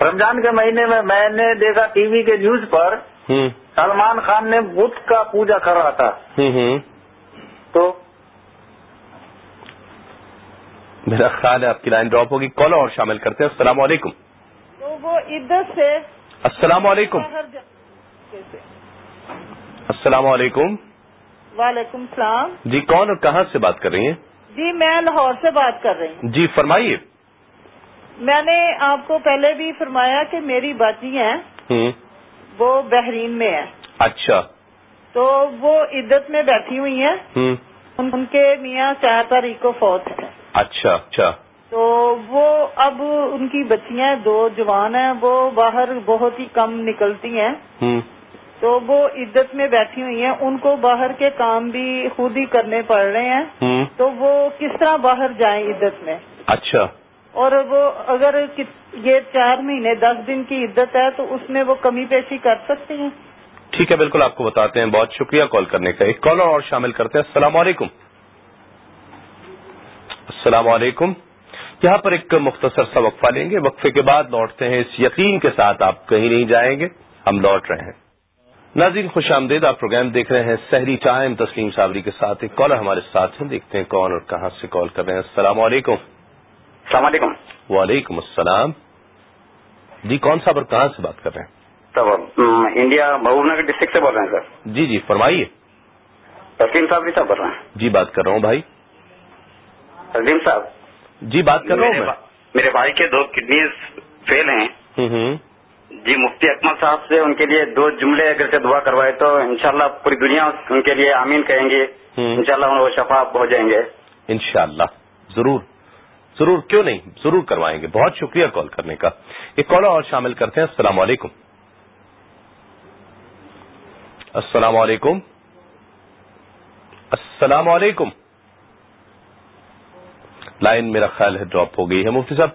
رمضان کے مہینے میں میں نے دیکھا ٹی وی کے نیوز پر سلمان خان نے بدھ کا پوجا کر رہا تھا۔ تو میرا خیال ہے آپ کی لائن ڈراپ ہوگی۔ کال اور شامل کرتے ہیں۔ السلام علیکم۔ وہ سے السلام علیکم؟ السلام علیکم۔ وعلیکم السلام۔ جی کون اور کہاں سے بات کر رہی ہیں؟ جی میں لاہور سے بات کر رہی ہوں۔ جی فرمائیے۔ میں نے آپ کو پہلے بھی فرمایا کہ میری باجی ہیں۔ وہ بحرین میں ہے اچھا۔ تو وہ عدت میں بیٹھی ہوئی ہیں۔ ان کے میاں چار تاریخ کو فوت ہے اچھا اچھا۔ تو وہ اب ان کی بچیاں دو جوان ہیں۔ وہ باہر بہت ہی کم نکلتی ہیں۔ تو وہ عدت میں بیٹھی ہوئی ہیں۔ ان کو باہر کے کام بھی خود ہی کرنے پڑ رہے ہیں۔ تو وہ کس طرح باہر جائیں عدت میں؟ اچھا۔ اور وہ اگر یہ چار مہینے، دس دن کی عدت ہے، تو اس میں وہ کمی پیشی کر سکتی ہیں۔ ٹھیک ہے، بالکل آپ کو بتاتے ہیں۔ بہت شکریہ کال کرنے کا۔ ایک کالر اور شامل کرتے ہیں۔ السلام علیکم۔ السلام علیکم۔ یہاں پر ایک مختصر سا وقفہ لیں گے۔ وقفے کے بعد لوٹتے ہیں۔ اس یقین کے ساتھ آپ کہیں نہیں جائیں گے۔ ہم لوٹ رہے ہیں۔ ناظرین، خوش آمدید، آپ پروگرام دیکھ رہے ہیں۔ سحری ٹائم تسلیم صابری کے ساتھ ایک کالر ہمارے ساتھ ہیں۔ دیکھتے ہیں کون اور کہاں سے کال کر رہے ہیں۔ السلام علیکم۔ السلام علیکم۔ وعلیکم السلام۔ جی کون صاحب اور کہاں سے بات کر رہے ہیں؟ تو انڈیا محبوب نگر ڈسٹرکٹ سے بول رہے ہیں سر۔ جی جی فرمائیے۔ تسلیم صاحب بھی صاحب بول رہے ہیں۔ جی بات کر رہا ہوں بھائی۔ تسلیم صاحب۔ جی بات کر رہا ہوں میرے بھائی کے دو کڈنیز فیل ہیں۔ جی مفتی اکمل صاحب سے ان کے لیے دو جملے اگر سے دعا کروائے تو انشاءاللہ پوری دنیا ان کے لیے آمین کہیں گے۔ انشاءاللہ وہ شفا ہو جائیں گے۔ انشاءاللہ ضرور۔ ضرور کیوں نہیں؟ ضرور کروائیں گے۔ بہت شکریہ کال کرنے کا۔ ایک کالر اور شامل کرتے ہیں۔ السلام علیکم۔ السلام علیکم۔ السلام علیکم۔ لائن میرا خیال ہے ڈراپ ہو گئی ہے۔ مفتی صاحب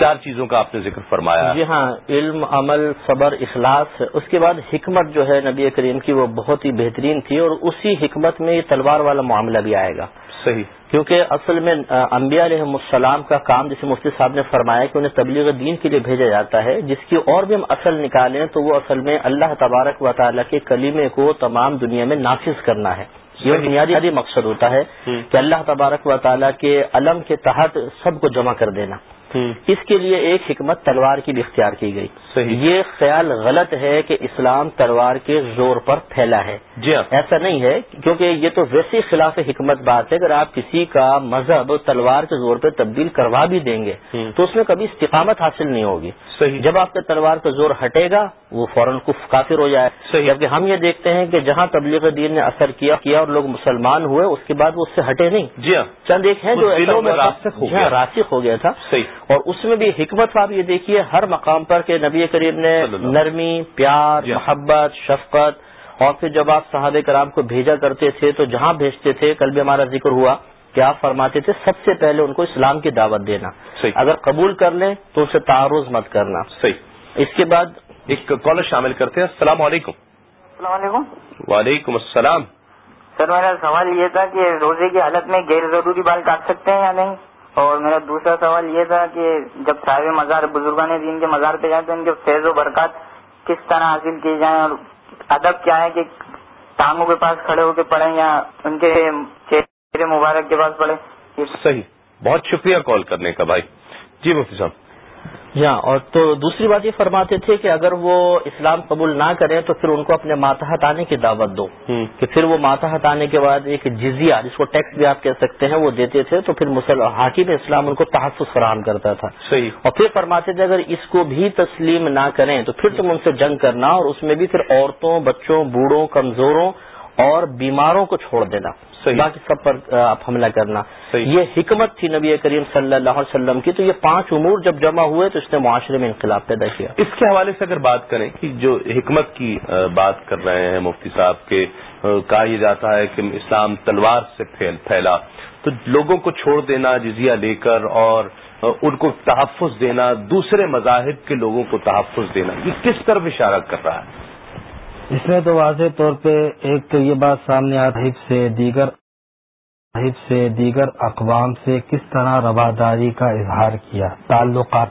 چار چیزوں کا آپ نے ذکر فرمایا جی ہاں علم عمل صبر اخلاص اس کے بعد حکمت جو ہے نبی کریم کی وہ بہت ہی بہترین تھی اور اسی حکمت میں یہ تلوار والا معاملہ بھی آئے گا۔ صحیح۔ کیونکہ اصل میں انبیاء علیہ السلام کا کام جسے مفتی صاحب نے فرمایا کہ انہیں تبلیغ دین کے لیے بھیجا جاتا ہے جس کی اور بھی ہم اصل نکالیں تو وہ اصل میں اللہ تبارک و تعالیٰ کے کلیمے کو تمام دنیا میں نافذ کرنا ہے۔ یہ۔ بنیادی مقصد ہوتا ہے۔ کہ اللہ تبارک و تعالیٰ کے علم کے تحت سب کو جمع کر دینا۔ اس کے لیے ایک حکمت تلوار کی بھی اختیار کی گئی۔ صحیح. یہ خیال غلط ہے کہ اسلام تلوار کے زور پر پھیلا ہے. جی ہاں. ایسا نہیں ہے کیونکہ یہ تو ویسی خلاف حکمت بات ہے اگر آپ کسی کا مذہب تلوار کے زور پہ تبدیل کروا بھی دیں گے۔ تو اس میں کبھی استقامت حاصل نہیں ہوگی. صحیح. جب آپ کے تلوار کا زور ہٹے گا وہ فوراً کف کافر ہو جائے. صحیح۔ جبکہ ہم یہ دیکھتے ہیں کہ جہاں تبلیغ دین نے اثر کیا کیا اور لوگ مسلمان ہوئے اس کے بعد وہ اس سے ہٹے نہیں. جی ہاں. چند ایک ہیں وہ جو دلوں میں ہو جی ہاں،۔ راسخ ہو گیا تھا. صحیح. اور اس میں بھی حکمت آپ یہ دیکھیے ہر مقام پر کہ نبی کریم نے نرمی پیار۔ محبت شفقت اور پھر جب آپ صحابہ کرام کو بھیجا کرتے تھے تو جہاں بھیجتے تھے کل بھی ہمارا ذکر ہوا کہ آپ فرماتے تھے سب سے پہلے ان کو اسلام کی دعوت دینا۔ اگر قبول کر لیں تو اسے تعارض مت کرنا۔ صحیح۔ اس کے بعد ایک کالر شامل کرتے ہیں۔ السلام علیکم۔ السلام علیکم۔ وعلیکم السلام۔ سر میرا سوال یہ تھا کہ روزے کی حالت میں غیر ضروری بال کاٹ سکتے ہیں یا نہیں؟ اور میرا دوسرا سوال یہ تھا کہ جب صاحب مزار بزرگان دین کے مزار پہ جائیں تو ان کے فیض و برکات کس طرح حاصل کی جائیں اور ادب کیا ہے کہ ٹانگوں کے پاس کھڑے ہو کے پڑھیں یا ان کے چہرے مبارک کے پاس پڑھیں؟ صحیح، بہت شکریہ کال کرنے کا بھائی۔ جی مفتی صاحب۔ جی ہاں اور تو دوسری بات یہ فرماتے تھے کہ اگر وہ اسلام قبول نہ کریں تو پھر ان کو اپنے ماتحت آنے کی دعوت دو۔ کہ پھر وہ ماتحت آنے کے بعد ایک جزیہ جس کو ٹیکس بھی آپ کہہ سکتے ہیں وہ دیتے تھے تو پھر مسل حاکم اسلام ان کو تحفظ فراہم کرتا تھا۔ صحیح۔ اور پھر فرماتے تھے اگر اس کو بھی تسلیم نہ کریں تو پھر تم ان سے جنگ کرنا اور اس میں بھی پھر عورتوں بچوں بوڑھوں کمزوروں اور بیماروں کو چھوڑ دینا۔ باقی سب پر آپ حملہ کرنا۔ یہ حکمت تھی نبی کریم صلی اللہ علیہ وسلم کی تو یہ پانچ امور جب جمع ہوئے تو اس نے معاشرے میں انقلاب پیدا کیا. اس کے حوالے سے اگر بات کریں کہ جو حکمت کی بات کر رہے ہیں مفتی صاحب کے کہا یہ جاتا ہے کہ اسلام تلوار سے پھیل پھیلا تو لوگوں کو چھوڑ دینا جزیہ لے کر اور ان کو تحفظ دینا دوسرے مذاہب کے لوگوں کو تحفظ دینا یہ کس طرف اشارہ کر رہا ہے؟ اس میں تو واضح طور پہ ایک تو یہ بات سامنے آتی سے دیگر صاحب سے دیگر اقوام سے کس طرح رواداری کا اظہار کیا، تعلقات۔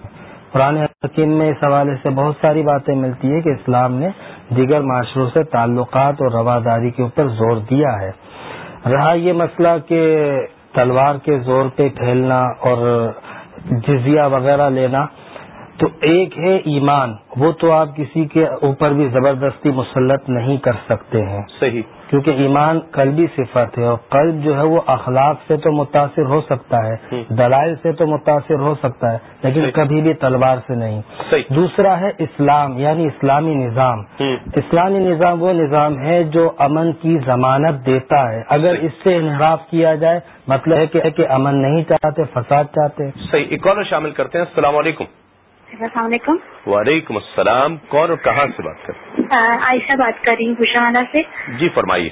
قرآن حکیم میں اس حوالے سے بہت ساری باتیں ملتی ہے کہ اسلام نے دیگر معاشروں سے تعلقات اور رواداری کے اوپر زور دیا ہے۔ رہا یہ مسئلہ کہ تلوار کے زور پہ پھیلنا اور جزیہ وغیرہ لینا تو ایک ہے ایمان وہ تو آپ کسی کے اوپر بھی زبردستی مسلط نہیں کر سکتے ہیں۔ صحیح۔ کیونکہ ایمان قلبی صفت ہے اور قلب جو ہے وہ اخلاق سے تو متاثر ہو سکتا ہے دلائل سے تو متاثر ہو سکتا ہے لیکن کبھی بھی تلوار سے نہیں۔ صحیح۔ دوسرا ہے اسلام یعنی اسلامی نظام۔ اسلامی نظام وہ نظام ہے جو امن کی ضمانت دیتا ہے۔ اگر اس سے انحراف کیا جائے مطلب ہے کہ کہ امن نہیں چاہتے فساد چاہتے۔ صحیح۔ ایک اور شامل کرتے ہیں۔ السلام علیکم۔ السلام علیکم۔ وعلیکم السلام۔ کون اور کہاں سے بات کرتے آ، عائشہ بات کر رہی ہوں گشاوالا سے۔ جی فرمائیے۔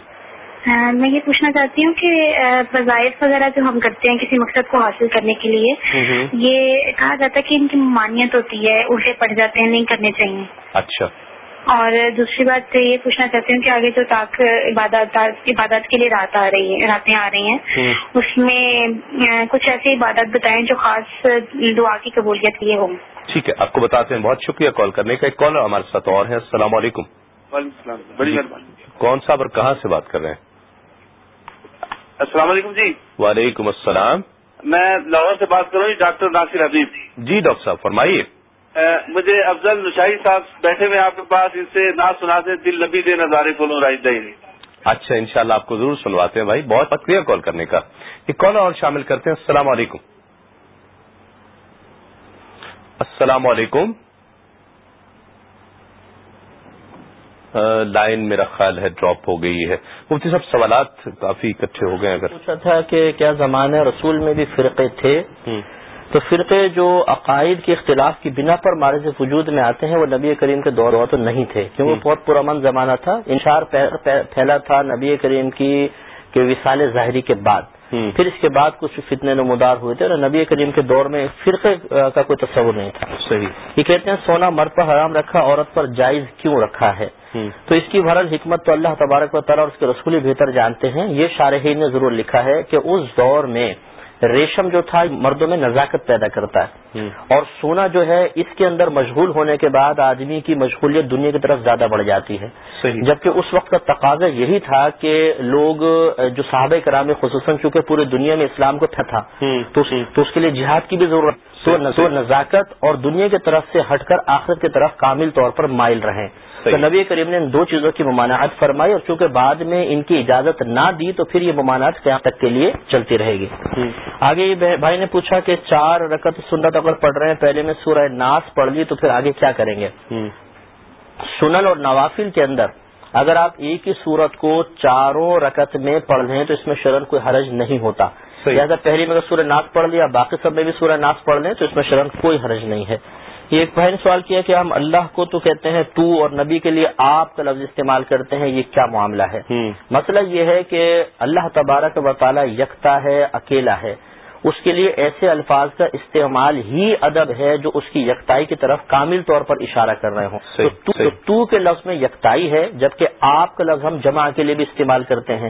میں یہ پوچھنا چاہتی ہوں کہ وظائف وغیرہ جو ہم کرتے ہیں کسی مقصد کو حاصل کرنے کے لیے یہ کہا جاتا ہے کہ ان کی ممانعت ہوتی ہے الٹے پڑ جاتے ہیں نہیں کرنے چاہیے۔ اچھا۔ اور دوسری بات یہ پوچھنا چاہتی ہوں کہ آگے جو تاک عبادت عبادت کے لیے رات آ رہی ہے راتیں آ رہی ہیں اس میں کچھ ایسی عبادت بتائیں جو خاص دعا کی قبولیت کے لیے ہوں۔ ٹھیک ہے آپ کو بتاتے ہیں بہت شکریہ کال کرنے کا۔ ایک کالر ہمارے ساتھ اور ہے السلام علیکم۔ وعلیکم السلام بڑی مہربانی۔ کون صاحب اور کہاں سے بات کر رہے ہیں؟ السلام علیکم جی۔ وعلیکم السلام۔ میں لاہور سے بات کر رہا ہوں ڈاکٹر ناصر حبیب۔ جی ڈاکٹر صاحب فرمائیے۔ مجھے افضل نشاہی صاحب بیٹھے ہوئے آپ کے پاس ان سے نہ سنا دیں دل لبی دے نظارے کو راج دہی۔ اچھا انشاءاللہ آپ کو ضرور سنواتے ہیں بھائی بہت شکریہ کال کرنے کا۔ ایک کال اور شامل کرتے ہیں؟ السلام علیکم۔ السلام علیکم۔ لائن میرا خیال ہے ڈراپ ہو گئی ہے۔ مفتی صاحب سوالات کافی اکٹھے ہو گئے اگر۔ پوچھا تھا کہ کیا زمانہ رسول میں بھی فرقے تھے؟ تو فرقے جو عقائد کے اختلاف کی بنا پر مارے سے وجود میں آتے ہیں وہ نبی کریم کے دور تو نہیں تھے کیونکہ۔ بہت پرامن زمانہ تھا۔ انشار پھیلا تھا نبی کریم کی کے وصال ظاہری کے بعد۔ پھر اس کے بعد کچھ فتنے نمودار ہوئے تھے اور نبی کریم کے دور میں فرقے کا کوئی تصور نہیں تھا۔ صحیح۔ یہ کہتے ہیں سونا مرد پر حرام رکھا عورت پر جائز کیوں رکھا ہے؟ تو اس کی بھرل حکمت تو اللہ تبارک و تعالیٰ اور اس کے رسول ہی بہتر جانتے ہیں۔ یہ شارحین نے ضرور لکھا ہے کہ اس دور میں ریشم جو تھا مردوں میں نزاکت پیدا کرتا ہے۔ اور سونا جو ہے اس کے اندر مشغول ہونے کے بعد آدمی کی مشغولیت دنیا کی طرف زیادہ بڑھ جاتی ہے۔ جبکہ اس وقت کا تقاضا یہی تھا کہ لوگ جو صحابہ کرام خصوصاً چونکہ پوری دنیا میں اسلام کو تھا تو اس کے لیے جہاد کی بھی ضرورت تو نزاکت اور دنیا کی طرف سے ہٹ کر آخرت کی طرف کامل طور پر مائل رہیں تو۔ نبی کریم نے ان دو چیزوں کی ممانعت فرمائی اور چونکہ بعد میں ان کی اجازت نہ دی تو پھر یہ ممانعت قیام تک کے لیے چلتی رہے گی۔ آگے بھائی نے پوچھا کہ چار رکعت سنت اگر پڑھ رہے ہیں پہلے میں سورہ ناس پڑھ لی تو پھر آگے کیا کریں گے؟ سنن اور نوافل کے اندر اگر آپ ایک ہی صورت کو چاروں رکعت میں پڑھ لیں تو اس میں شرن کوئی حرج نہیں ہوتا۔ لہٰذا پہلی میں اگر سورہ ناس پڑھ لیا باقی سب میں بھی سورہ ناس پڑھ لیں تو اس میں شرن کوئی حرج نہیں ہے۔ یہ ایک بہن نے سوال کیا کہ ہم اللہ کو تو کہتے ہیں تو اور نبی کے لیے آپ کا لفظ استعمال کرتے ہیں یہ کیا معاملہ ہے؟ مسئلہ یہ ہے کہ اللہ تبارک و تعالی یکتا ہے اکیلا ہے۔ اس کے لیے ایسے الفاظ کا استعمال ہی ادب ہے جو اس کی یکتائی کی طرف کامل طور پر اشارہ کر رہے ہوں۔ صحیح، تو تو, صحیح۔ تو کے لفظ میں یکتائی ہے جبکہ آپ کا لفظ ہم جمع کے لیے بھی استعمال کرتے ہیں۔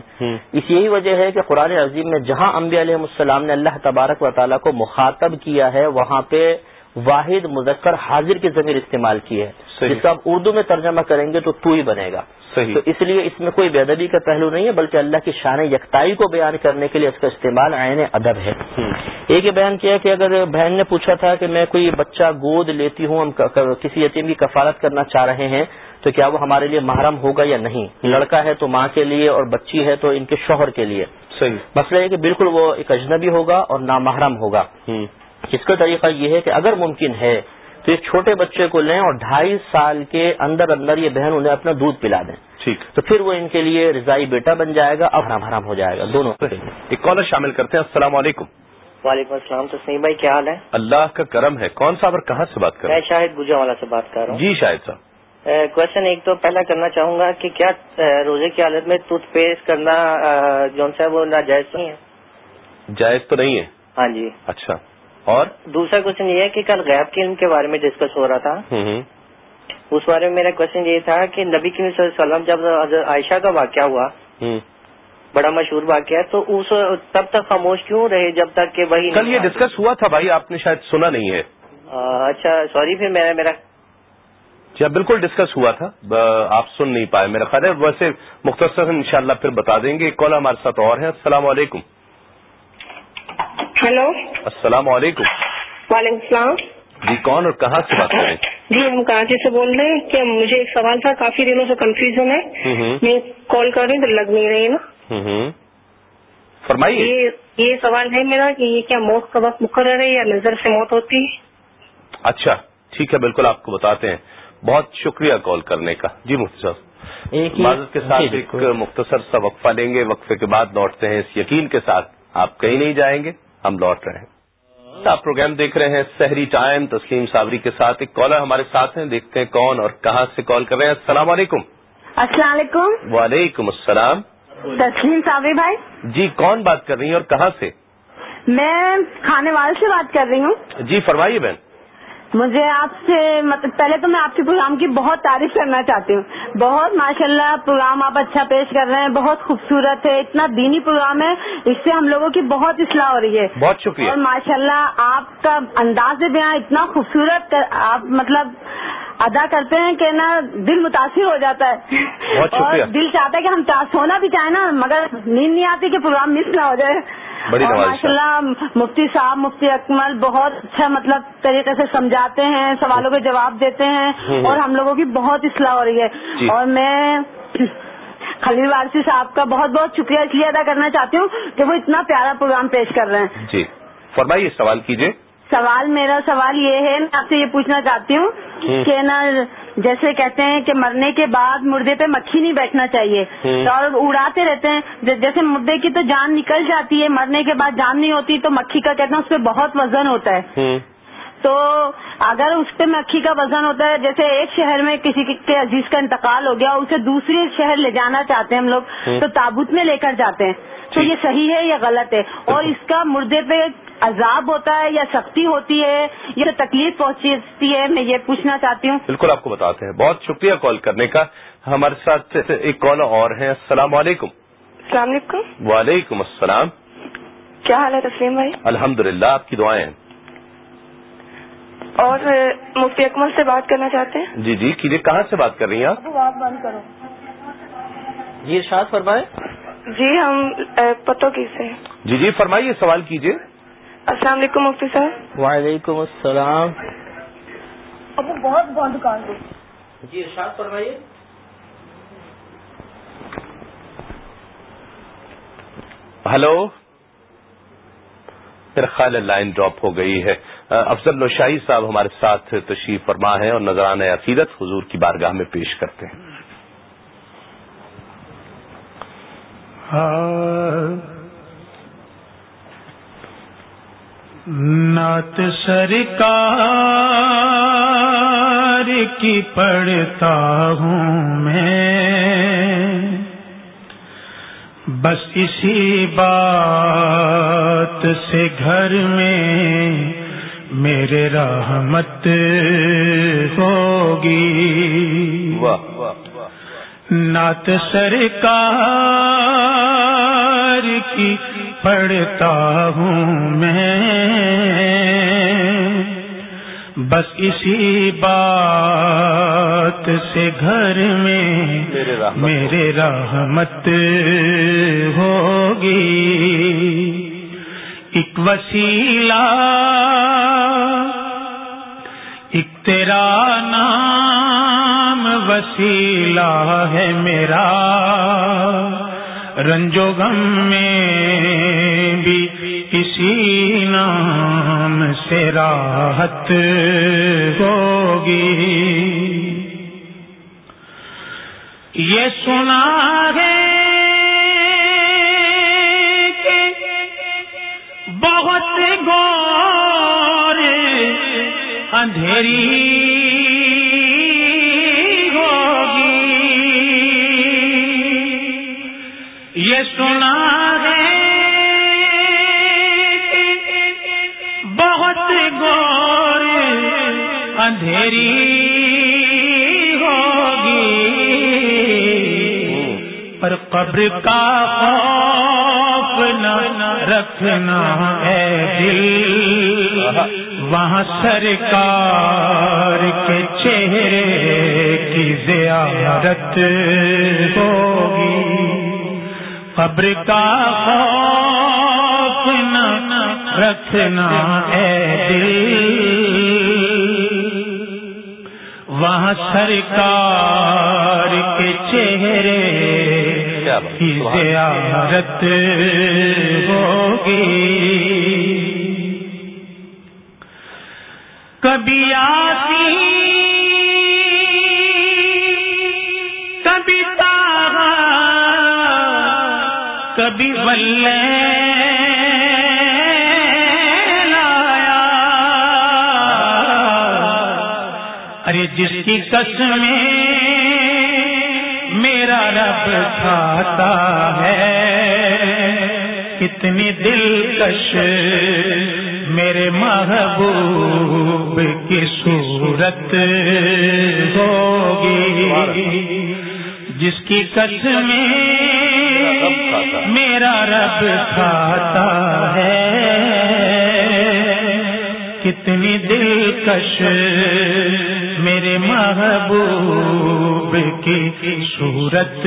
اس یہی وجہ ہے کہ قرآن عظیم میں جہاں انبیاء علیہ السلام نے اللہ تبارک و تعالیٰ کو مخاطب کیا ہے وہاں پہ واحد مذکر حاضر کی ضمیر استعمال کی ہے۔ جس کا آپ اردو میں ترجمہ کریں گے تو تو ہی بنے گا۔ تو اس لیے اس میں کوئی بے ادبی کا پہلو نہیں ہے بلکہ اللہ کی شان یکتائی کو بیان کرنے کے لیے اس کا استعمال عین ادب ہے۔ ایک یہ بیان کیا کہ اگر بہن نے پوچھا تھا کہ میں کوئی بچہ گود لیتی ہوں ہم کسی یتیم کی کفالت کرنا چاہ رہے ہیں تو کیا وہ ہمارے لیے محرم ہوگا یا نہیں؟ لڑکا ہے تو ماں کے لیے اور بچی ہے تو ان کے شوہر کے لیے۔ صحیح۔ مسئلہ یہ کہ بالکل وہ ایک اجنبی ہوگا اور نامحرم ہوگا۔ اس کا طریقہ یہ ہے کہ اگر ممکن ہے تو ایک چھوٹے بچے کو لیں اور ڈھائی سال کے اندر اندر یہ بہن انہیں اپنا دودھ پلا دیں۔ ٹھیک۔ تو پھر وہ ان کے لیے رضائی بیٹا بن جائے گا اور حرام حرام ہو جائے گا۔ دونوں۔ ایک کالر شامل کرتے ہیں۔ السلام علیکم۔ وعلیکم السلام تسنیم بھائی کیا حال ہے؟ اللہ کا کرم ہے۔ کون صاحب اور کہاں سے بات کر رہے میں شاہد گجا والا سے بات کر رہا ہیں جی شاہد صاحب۔ ہوں کوشچن ایک تو پہلا کرنا چاہوں گا کہ کیا روزے کی حالت میں ٹوتھ پیسٹ کرنا جون سا ہے وہ ناجائز نہیں ہے؟ جائز تو نہیں ہے؟ ہاں جی۔ اچھا۔ اور دوسرا کوشچن یہ ہے کہ کل غیب کے علم کے بارے میں ڈسکس ہو رہا تھا۔ اس بارے میں میرا کوشچن یہ تھا کہ نبی کریم صلی اللہ علیہ وسلم جب حضرت عائشہ کا واقعہ ہوا۔ بڑا مشہور واقعہ ہے تو اس تب تک خاموش کیوں رہے جب تک کہ وہی کل یہ؟ ڈسکس ہوا تھا بھائی آپ نے شاید سنا نہیں ہے۔ اچھا سوری پھر میرا میرا جی بالکل ڈسکس ہوا تھا۔ آپ سن نہیں پائے۔ میرا خیال ہے ویسے مختصر انشاءاللہ پھر بتا دیں گے۔ ایک کال ہمارے ساتھ اور ہے۔ السلام علیکم۔ ہلو السلام علیکم۔ وعلیکم السلام۔ جی کون اور کہاں سے بات کریں جی ہم کراچی سے بول رہے ہیں کہ مجھے ایک سوال تھا کافی دنوں سے کنفیوژن ہے۔ میں کال کر رہی ہوں تو لگ نہیں رہی نا۔ فرمائیے۔ یہ سوال ہے میرا کہ یہ کیا موت کا وقت مقرر ہے یا نظر سے موت ہوتی ہے؟ اچھا ٹھیک ہے بالکل آپ کو بتاتے ہیں۔ بہت شکریہ کال کرنے کا۔ جی مفتی صاحب۔ معذرت کے ساتھ ایک مختصر سا وقفہ لیں گے وقفے کے بعد لوٹتے ہیں اس یقین کے ساتھ۔ آپ کہیں نہیں جائیں گے۔ ہم لوٹ رہے ہیں۔ آپ پروگرام دیکھ رہے ہیں سحری ٹائم تسلیم صابری کے ساتھ ایک کالر ہمارے ساتھ ہیں۔ دیکھتے ہیں کون اور کہاں سے کال کر رہے ہیں۔ السلام علیکم۔ السلام علیکم۔ وعلیکم السلام۔ تسلیم صابری بھائی۔ جی کون بات کر رہی ہیں اور کہاں سے؟ میں کھانے والے سے بات کر رہی ہوں۔ جی فرمائیے بہن۔ مجھے آپ سے مطلب پہلے تو میں آپ کے پروگرام کی بہت تعریف کرنا چاہتی ہوں۔ بہت ماشاءاللہ پروگرام آپ اچھا پیش کر رہے ہیں بہت خوبصورت ہے اتنا دینی پروگرام ہے اس سے ہم لوگوں کی بہت اصلاح ہو رہی ہے۔ بہت شکریہ۔ اور ماشاءاللہ آپ کا انداز بیاں اتنا خوبصورت آپ مطلب ادا کرتے ہیں کہ نا دل متاثر ہو جاتا ہے۔ بہت شکریہ۔ اور دل چاہتا ہے کہ ہم سونا بھی چاہیں نا مگر نیند نہیں آتی کہ پروگرام مس نہ ہو جائے۔ بڑی ماشاء اللہ مفتی صاحب مفتی اکمل بہت اچھا مطلب طریقے سے سمجھاتے ہیں سوالوں کے جواب دیتے ہیں اور ہم لوگوں کی بہت اصلاح ہو رہی ہے۔ جی۔ اور میں خلیل وارسی صاحب کا بہت بہت شکریہ اس لیے ادا کرنا چاہتی ہوں کہ وہ اتنا پیارا پروگرام پیش کر رہے ہیں۔ جی۔ فرمائیے سوال کیجیے سوال میرا سوال یہ ہے میں آپ سے یہ پوچھنا چاہتی ہوں۔ کہ نا جیسے کہتے ہیں کہ مرنے کے بعد مردے پہ مکھی نہیں بیٹھنا چاہیے۔ اور اڑاتے رہتے ہیں۔ جیسے مردے کی تو جان نکل جاتی ہے مرنے کے بعد جان نہیں ہوتی تو مکھی کا کہتے ہیں اس پہ بہت وزن ہوتا ہے۔ تو اگر اس پہ مکھی کا وزن ہوتا ہے جیسے ایک شہر میں کسی کے عزیز کا انتقال ہو گیا اسے دوسرے شہر لے جانا چاہتے ہیں ہم لوگ تو تابوت میں لے کر جاتے ہیں۔ تو یہ صحیح ہے یا غلط ہے؟ اور اس کا مردے پہ عذاب ہوتا ہے یا سختی ہوتی ہے یا تکلیف پہنچتی ہے میں یہ پوچھنا چاہتی ہوں۔ بالکل آپ کو بتاتے ہیں۔ بہت شکریہ کال کرنے کا۔ ہمارے ساتھ ایک کال اور ہیں۔ السلام علیکم۔ السلام علیکم۔ وعلیکم السلام۔ کیا حال ہے تسلیم بھائی؟ الحمد آپ کی دعائیں ہیں؟ اور مفتی اکمل سے بات کرنا چاہتے ہیں؟ جی جی کیجیے کہاں سے بات کر رہی ہیں آپ؟ آپ بند کرو۔ جی ارشاد فرمائے جی ہم پتوں کی سے جی جی فرمائیے سوال کیجیے۔ السلام علیکم مفتی صاحب۔ وعلیکم السلام۔ اب بہت بند کر دو۔ جی ارشاد فرمائیے۔ ہلو۔ میرا خیال لائن ڈراپ ہو گئی ہے۔ افضل نوشاہی صاحب ہمارے ساتھ تشریف فرما ہے اور نذرانہ عقیدت حضور کی بارگاہ میں پیش کرتے ہیں۔ نعت سرکار کی پڑھتا ہوں میں۔ بس اسی بات سے گھر میں میرے رحمت ہوگی۔ نعت سرکار کی پڑھتا ہوں میں۔ بس اسی بات سے گھر میں میرے رحمت ہوگی۔ ایک وسیلہ ایک تیرا نام وسیلہ ہے میرا۔ رنجو غم میں بھی کسی نام سے راحت ہوگی۔ یہ سنا ہے بہت گور اندھیری قبر کا خوف نہ رکھنا ہے دل۔ وہاں سرکار کے چہرے کی زیارت ہوگی۔ قبر کا خوف نہ رکھنا اے دل۔ وہاں سرکار کے چہرے کی زیارت ہوگی۔ کبھی آتی کبھی تارا کبھی بلے لایا۔ ارے جس کی قسمیں رب کھاتا ہے۔ کتنی دلکش میرے محبوب کی صورت ہوگی۔ جس کی قسم میرا رب کھاتا ہے۔ کتنی دلکش میرے محبوب کی صورت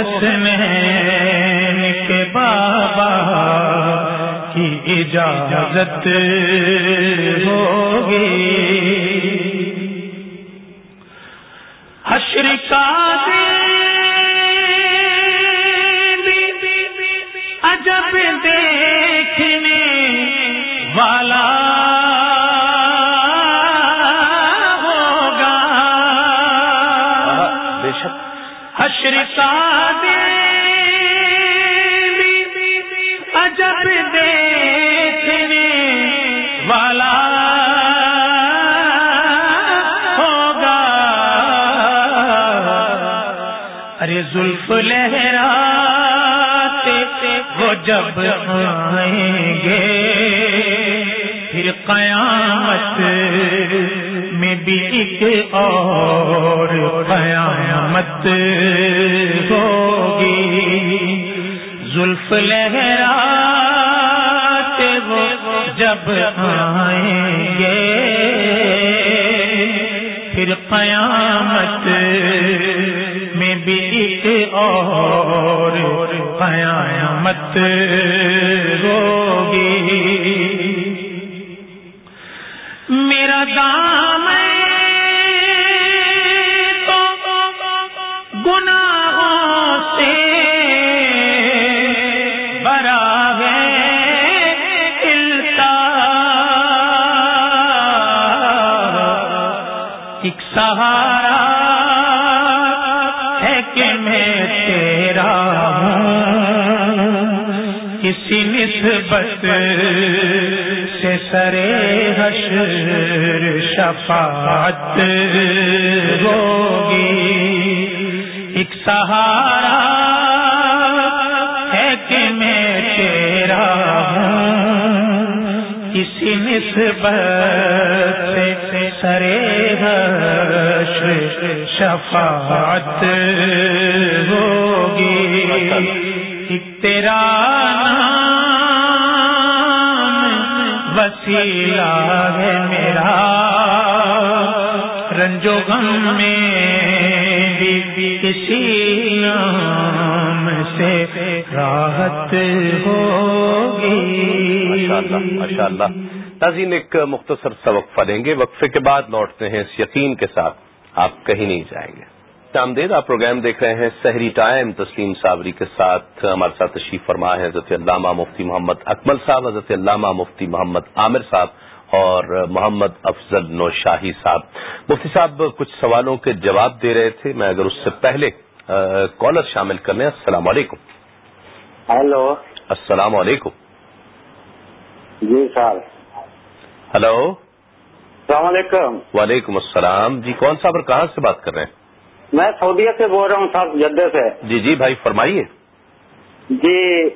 جس میں کے بابا کی اجازت ہوگی۔ زلف لہراتے وہ جب آئیں گے، پھر قیامت میں بھی ایک اور قیامت ہوگی۔ زلف لہراتے وہ جب آئیں گے، پھر قیامت اور قیامت ہوگی۔ میرا دان نسبت سے سرے حشر شفاعت ہوگی۔ ایک سہارا ہے کہ میں تیرا ہوں۔ کسی نسبت سے سرے حشر شفاعت ہوگی۔ ایک تیرا وسیلہ ہے میرا۔ رنجو غم میں بھی کسی نام سے راحت ہوگی۔ ماشاء اللہ ناظرین ایک مختصر سا وقفہ دیں گے۔ وقفے کے بعد لوٹتے ہیں اس یقین کے ساتھ۔ آپ کہیں نہیں جائیں گے۔ آمدید آپ پروگرام دیکھ رہے ہیں سحری ٹائم تسلیم صابری کے ساتھ ہمارے ساتھ تشریف فرما ہے حضرت علامہ مفتی محمد اکمل صاحب حضرت علامہ مفتی محمد عامر صاحب اور محمد افضل نو شاہی صاحب۔ مفتی صاحب کچھ سوالوں کے جواب دے رہے تھے میں اگر اس سے پہلے کالر شامل کر لیں۔ السلام علیکم۔ ہلو۔ السلام علیکم۔ جی سر ہلو۔ السلام علیکم۔ وعلیکم السلام۔ جی کون صاحب اور کہاں سے بات کر رہے ہیں؟ میں سعودیہ سے بول رہا ہوں صاحب جدے سے۔ جی جی بھائی فرمائیے۔ جی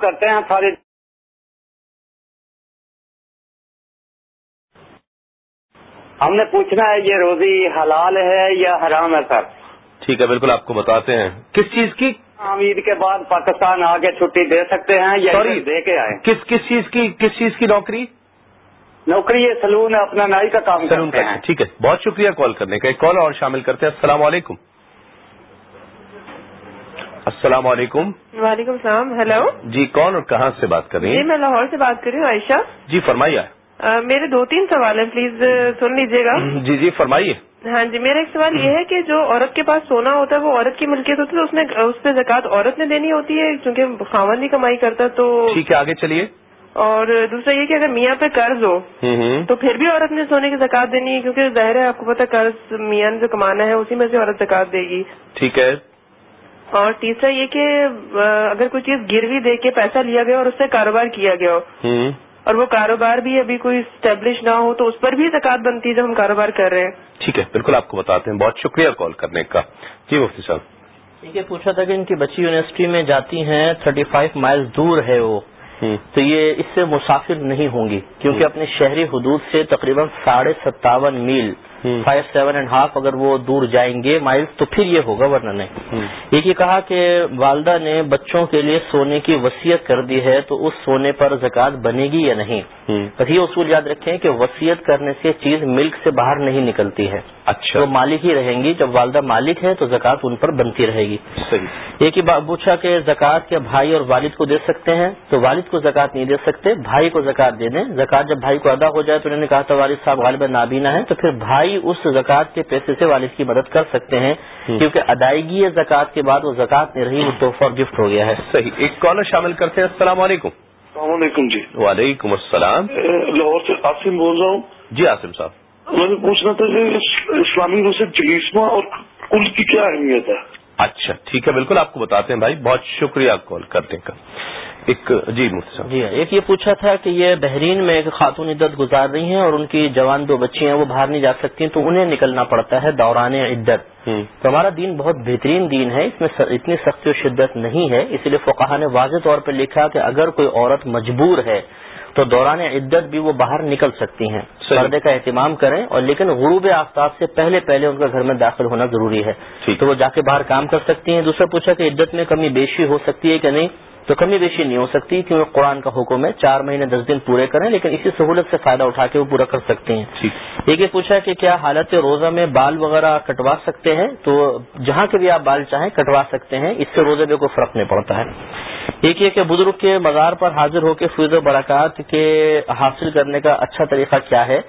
کرتے ہیں سارے ہم نے پوچھنا ہے یہ روزی حلال ہے یا حرام ہے سر؟ ٹھیک ہے بالکل آپ کو بتاتے ہیں۔ کس چیز کی؟ عید کے بعد پاکستان آگے چھٹی دے سکتے ہیں یا. دے کے آئے کس کس چیز کی کس چیز کی نوکری؟ نوکری یہ سلون ہے اپنا نائی کا کام کرتے ہیں۔ ٹھیک ہے بہت شکریہ کال کرنے کا۔ ایک کال اور شامل کرتے ہیں۔ السلام علیکم۔ السلام علیکم۔ وعلیکم السلام ہیلو جی کون اور کہاں سے بات کر رہی جی ہیں میں لاہور سے بات کر رہی ہوں عائشہ۔ جی فرمائیے۔ میرے دو تین سوال ہیں پلیز سن لیجیے گا۔ جی جی فرمائیے۔ ہاں جی میرا ایک سوال یہ ہے کہ جو عورت کے پاس سونا ہوتا ہے وہ عورت کی ملکیت ہوتی ہے اس میں اس پہ زکوٰۃ عورت نے دینی ہوتی ہے؟ کیونکہ خاون ہی کمائی کرتا ہے تو ٹھیک ہے آگے چلیے۔ اور دوسرا یہ کہ اگر میاں پہ قرض ہو تو پھر بھی عورت نے سونے کی زکوٰۃ دینی ہے کیونکہ ظاہر ہے آپ کو پتا قرض میاں نے جو کمانا ہے اسی میں سے عورت زکوٰۃ دے گی۔ ٹھیک ہے۔ اور تیسرا یہ کہ اگر کوئی چیز گروی دے کے پیسہ لیا گیا اور اس سے کاروبار کیا گیا ہو اور وہ کاروبار بھی ابھی کوئی اسٹیبلش نہ ہو تو اس پر بھی زکوٰۃ بنتی ہے جب ہم کاروبار کر رہے ہیں۔ ٹھیک ہے بالکل آپ کو بتاتے ہیں۔ بہت شکریہ کال کرنے کا۔ جی مفتی صاحب۔ یہ پوچھا تھا کہ ان کی بچی یونیورسٹی میں جاتی ہیں 35 فائیو مائل دور ہے وہ۔ تو یہ اس سے مسافر نہیں ہوں گی کیونکہ اپنے شہری حدود سے تقریباً ساڑھے ستاون mile five seven and half اگر وہ دور جائیں گے مائلز تو پھر یہ ہوگا ورنہ نہیں۔ ایک یہ کہا کہ والدہ نے بچوں کے لیے سونے کی وصیت کر دی ہے تو اس سونے پر زکوٰۃ بنے گی یا نہیں؟ بس یہ اصول یاد رکھیں کہ وصیت کرنے سے چیز ملک سے باہر نہیں نکلتی ہے۔ اچھا۔ وہ مالک ہی رہیں گی جب والدہ مالک ہے تو زکوٰۃ ان پر بنتی رہے گی۔ صحیح۔ ایک ہی بات پوچھا کہ زکوٰۃ کیا بھائی اور والد کو دے سکتے ہیں؟ تو والد کو زکوٰۃ نہیں دے سکتے بھائی کو زکوٰۃ دے دیں۔ زکوٰۃ جب بھائی کو ادا ہو جائے تو انہوں نے کہا تھا والد صاحب غالب نابینا ہے تو پھر بھائی اس زکوٰۃ کے پیسے سے والد کی مدد کر سکتے ہیں کیونکہ ادائیگی زکوٰۃ کے بعد وہ زکوٰۃ نہیں رہی وہ تحفہ اور گفٹ ہو گیا ہے۔ صحیح۔ ایک کالر شامل کرتے ہیں۔ السلام علیکم۔ السلام علیکم جی۔ وعلیکم السلام۔ لاہور سے قاسم بول رہا ہوں۔ جی آصم صاحب۔ میں نے پوچھنا تھا کہ اس- اسلامی روح سے جلیسما اور کل کی کیا اہمیت ہے؟ اچھا ٹھیک ہے بالکل آپ کو بتاتے ہیں بھائی۔ بہت شکریہ کال کرنے کا۔ ایک جی صاحب جی ایک یہ پوچھا تھا کہ یہ بحرین میں ایک خاتون عدت گزار رہی ہیں اور ان کی جوان دو بچی ہیں وہ باہر نہیں جا سکتی تو انہیں نکلنا پڑتا ہے دوران عدت۔ تو ہمارا دین بہت بہترین دین ہے اس میں اتنی سختی و شدت نہیں ہے اس لیے فقہ نے واضح طور پہ لکھا کہ اگر کوئی عورت مجبور ہے تو دوران عدت بھی وہ باہر نکل سکتی ہیں۔ پردے کا اہتمام کریں اور لیکن غروب آفتاب سے پہلے پہلے ان کا گھر میں داخل ہونا ضروری ہے. تو وہ جا کے باہر کام کر سکتی ہیں. دوسرا پوچھا کہ عدت میں کمی بیشی ہو سکتی ہے کہ نہیں؟ تو کمی بیشی نہیں ہو سکتی کیونکہ قرآن کا حکم ہے چار مہینے دس دن پورے کریں لیکن اسی سہولت سے فائدہ اٹھا کے وہ پورا کر سکتے ہیں. ایک یہ پوچھا کہ کیا حالت روزہ میں بال وغیرہ کٹوا سکتے ہیں؟ تو جہاں کے بھی آپ بال چاہیں کٹوا سکتے ہیں. اس سے روزے میں کوئی فرق نہیں پڑتا ہے. ایک یہ کہ بزرگ کے مزار پر حاضر ہو کے فیض و برکات کے حاصل کرنے کا اچھا طریقہ کیا ہے؟